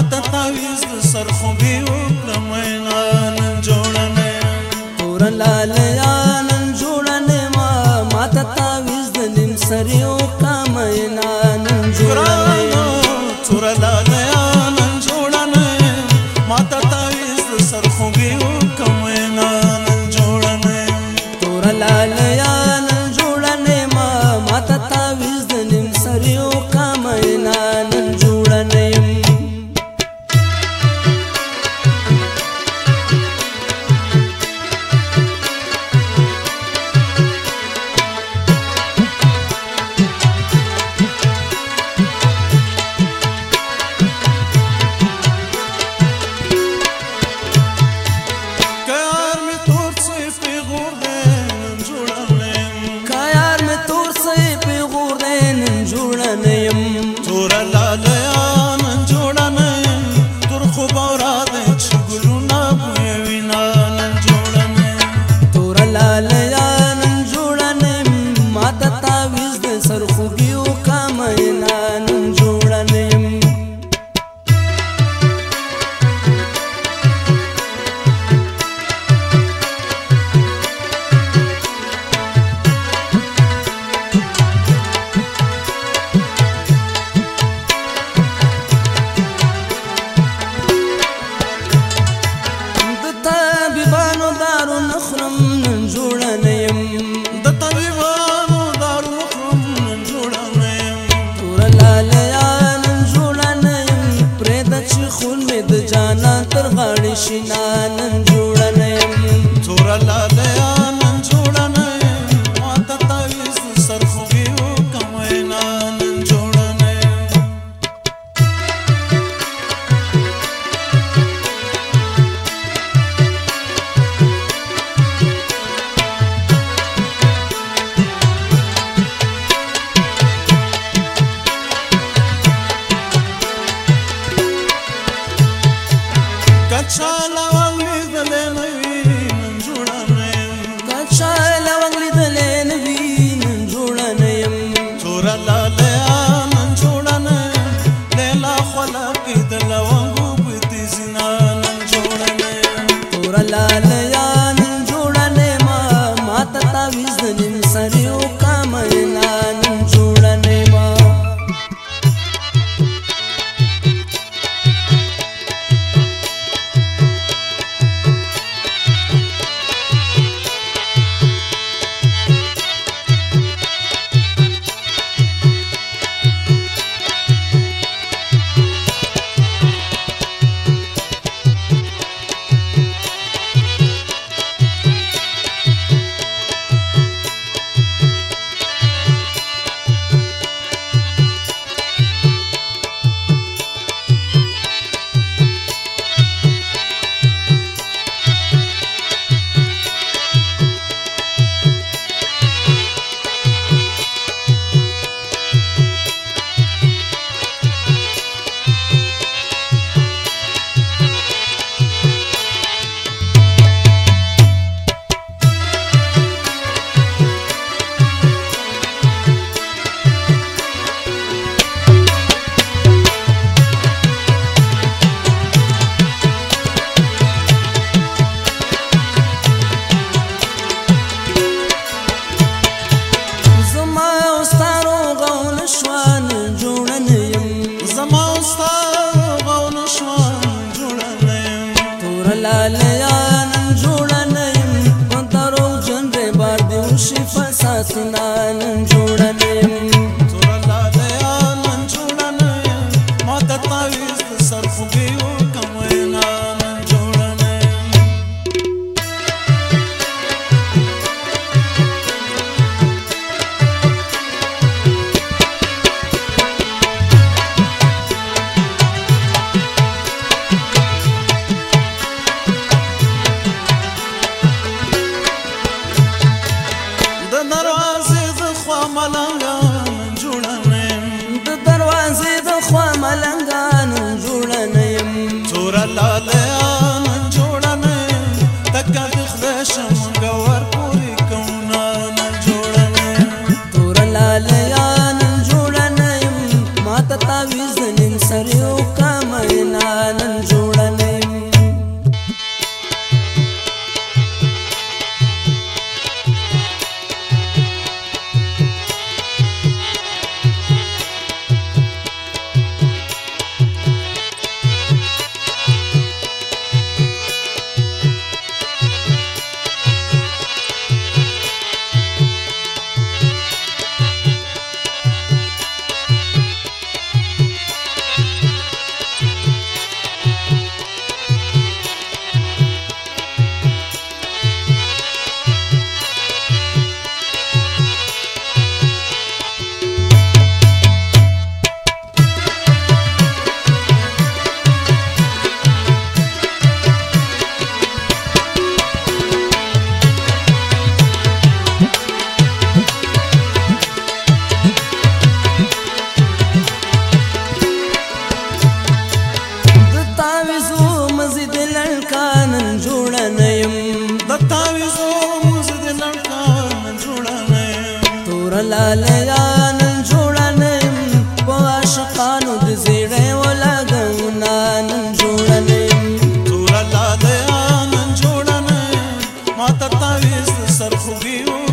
ماته تعویز سر خو به وکړم نه نن جوړ نه تور لال خون می د جانا تر غړ شینان جوړنه تورلا دیا llorar I'm sunanın دروازې د خوا ملنګان جوړه نه د دروازې د خوا ملنګان جوړه نه يم تور لاله جوړه نه تکه د خله شم ګور تور لالیان جوړنم په عاشقانو د زیړې ولاګو نان جوړنم تور لالیان جوړنم